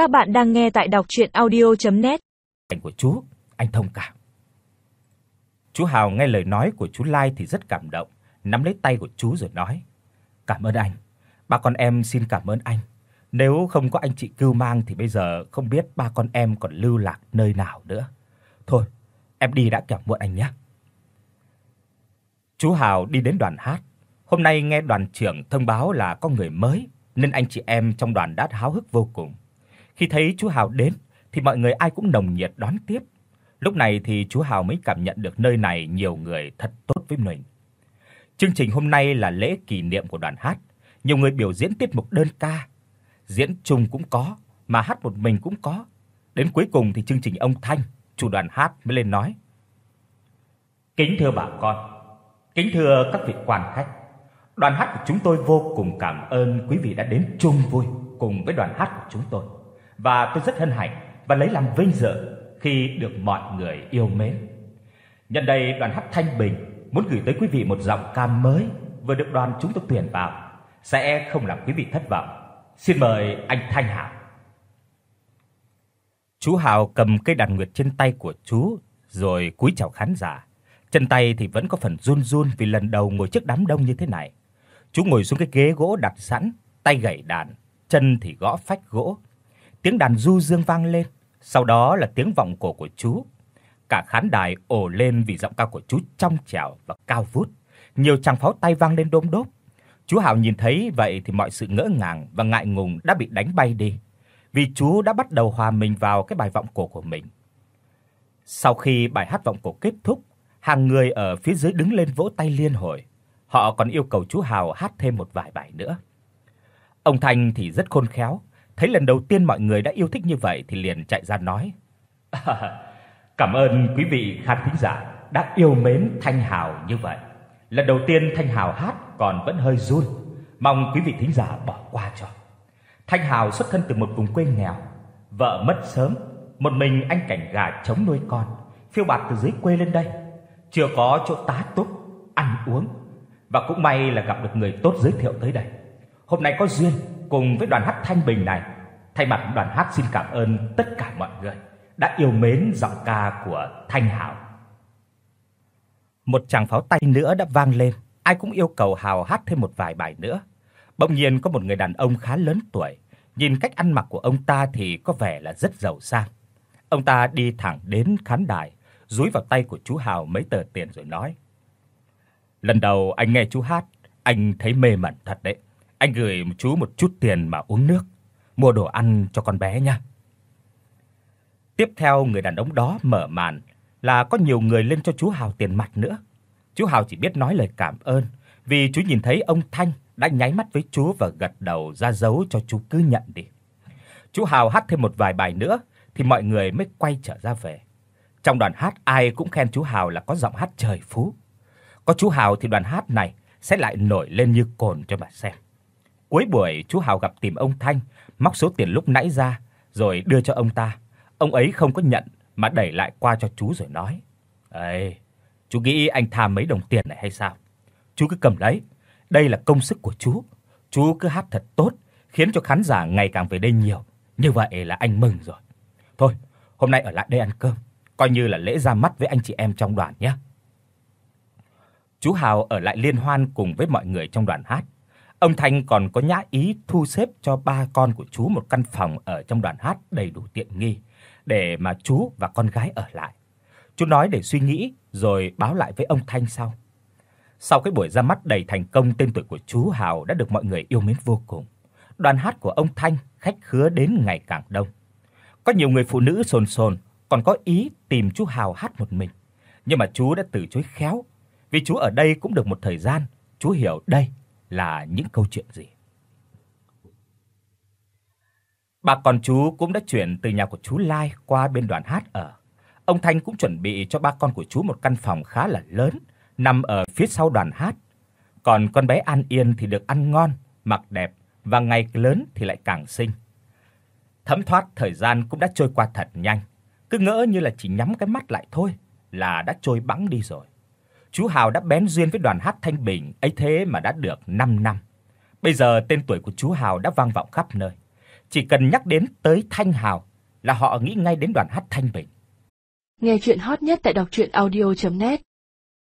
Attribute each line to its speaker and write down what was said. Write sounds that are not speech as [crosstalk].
Speaker 1: Các bạn đang nghe tại đọc audio net
Speaker 2: Anh của chú, anh thông cảm. Chú Hào nghe lời nói của chú Lai thì rất cảm động, nắm lấy tay của chú rồi nói: "Cảm ơn anh. Ba con em xin cảm ơn anh. Nếu không có anh chị cưu mang thì bây giờ không biết ba con em còn lưu lạc nơi nào nữa. Thôi, em đi đã kẻo muộn anh nhé." Chú Hào đi đến đoàn hát. Hôm nay nghe đoàn trưởng thông báo là có người mới nên anh chị em trong đoàn đã háo hức vô cùng. Khi thấy chú Hào đến thì mọi người ai cũng nồng nhiệt đón tiếp. Lúc này thì chú Hào mới cảm nhận được nơi này nhiều người thật tốt với mình. Chương trình hôm nay là lễ kỷ niệm của đoàn hát, nhiều người biểu diễn tiết mục đơn ca, diễn chung cũng có, mà hát một mình cũng có. Đến cuối cùng thì chương trình ông Thanh, chủ đoàn hát mới lên nói: "Kính thưa bà con, kính thưa các vị quan khách, đoàn hát của chúng tôi vô cùng cảm ơn quý vị đã đến chung vui cùng với đoàn hát của chúng tôi và tôi rất hân hạnh và lấy làm vinh dự khi được mọi người yêu mến. Nhân đây đoàn hát Thanh Bình muốn gửi tới quý vị một giọng ca mới vừa được đoàn chúng tôi tuyển vào, sẽ không làm quý vị thất vọng. Xin mời anh Thanh Hảo. Chú Hào cầm cây đàn nguyệt trên tay của chú rồi cúi chào khán giả. Chân tay thì vẫn có phần run run vì lần đầu ngồi trước đám đông như thế này. Chú ngồi xuống cái ghế gỗ đặt sẵn, tay gảy đàn, chân thì gõ phách gỗ. Tiếng đàn du dương vang lên, sau đó là tiếng vọng cổ của chú. Cả khán đài ồ lên vì giọng ca của chú trong trẻo và cao vút. Nhiều tràng pháo tay vang lên đôm đốp. Chú Hào nhìn thấy vậy thì mọi sự ngỡ ngàng và ngại ngùng đã bị đánh bay đi, vì chú đã bắt đầu hòa mình vào cái bài vọng cổ của mình. Sau khi bài hát vọng cổ kết thúc, hàng người ở phía dưới đứng lên vỗ tay liên hồi. Họ còn yêu cầu chú Hào hát thêm một vài bài nữa. Ông Thành thì rất khôn khéo, thấy lần đầu tiên mọi người đã yêu thích như vậy thì liền chạy ra nói: [laughs] "Cảm ơn quý vị khán thính giả đã yêu mến Thanh Hào như vậy. Lần đầu tiên Thanh Hào hát còn vẫn hơi run, mong quý vị thính giả bỏ qua cho. Thanh Hào xuất thân từ một vùng quê nghèo, vợ mất sớm, một mình anh cảnh gà chống nuôi con, phiêu bạt từ dưới quê lên đây, chưa có chỗ tá túc, ăn uống và cũng may là gặp được người tốt giới thiệu tới đây. Hôm nay có duyên cùng với đoàn hát Thanh Bình này, thay mặt đoàn hát xin cảm ơn tất cả mọi người đã yêu mến giọng ca của Thanh Hào. Một tràng pháo tay nữa đã vang lên, ai cũng yêu cầu Hào hát thêm một vài bài nữa. Bỗng nhiên có một người đàn ông khá lớn tuổi, nhìn cách ăn mặc của ông ta thì có vẻ là rất giàu sang. Ông ta đi thẳng đến khán đài, dúi vào tay của chú Hào mấy tờ tiền rồi nói: "Lần đầu anh nghe chú hát, anh thấy mê mẩn thật đấy. Anh gửi chú một chút tiền mà uống nước, mua đồ ăn cho con bé nha." Tiếp theo người đàn ông đó mở màn là có nhiều người lên cho chú Hào tiền mặt nữa. Chú Hào chỉ biết nói lời cảm ơn vì chú nhìn thấy ông Thanh đã nháy mắt với chú và gật đầu ra dấu cho chú cứ nhận đi. Chú Hào hát thêm một vài bài nữa thì mọi người mới quay trở ra về. Trong đoàn hát ai cũng khen chú Hào là có giọng hát trời phú. Có chú Hào thì đoàn hát này sẽ lại nổi lên như cồn cho mà xem. Cuối buổi chú Hào gặp tìm ông Thanh, móc số tiền lúc nãy ra rồi đưa cho ông ta. Ông ấy không có nhận mà đẩy lại qua cho chú rồi nói: "Ê, chú nghĩ anh tham mấy đồng tiền này hay sao? Chú cứ cầm lấy, đây là công sức của chú. Chú cứ hát thật tốt, khiến cho khán giả ngày càng về đây nhiều, như vậy là anh mừng rồi. Thôi, hôm nay ở lại đây ăn cơm, coi như là lễ ra mắt với anh chị em trong đoàn nhé." Chú Hào ở lại liên hoan cùng với mọi người trong đoàn hát. Ông Thanh còn có nhã ý thu xếp cho ba con của chú một căn phòng ở trong đoàn hát đầy đủ tiện nghi để mà chú và con gái ở lại. Chú nói để suy nghĩ rồi báo lại với ông Thanh sau. Sau cái buổi ra mắt đầy thành công, tên tuổi của chú Hào đã được mọi người yêu mến vô cùng. Đoàn hát của ông Thanh khách khứa đến ngày càng đông. Có nhiều người phụ nữ sồn sồn còn có ý tìm chú Hào hát một mình, nhưng mà chú đã từ chối khéo, vì chú ở đây cũng được một thời gian, chú hiểu đây là những câu chuyện gì. Bà con chú cũng đã chuyển từ nhà của chú Lai qua bên đoàn hát ở. Ông Thanh cũng chuẩn bị cho ba con của chú một căn phòng khá là lớn nằm ở phía sau đoàn hát. Còn con bé An Yên thì được ăn ngon, mặc đẹp và ngày lớn thì lại càng xinh. Thấm thoát thời gian cũng đã trôi qua thật nhanh, cứ ngỡ như là chỉ nhắm cái mắt lại thôi là đã trôi bẵng đi rồi. Chú Hào đã bén duyên với đoàn hát Thanh Bình, ấy thế mà đã được 5 năm. Bây giờ tên tuổi của chú Hào đã vang vọng khắp nơi. chỉ cần nhắc đến tới Thanh Hào là họ nghĩ ngay đến đoàn hát Thanh Bình.
Speaker 3: Nghe truyện hot nhất tại doctruyenaudio.net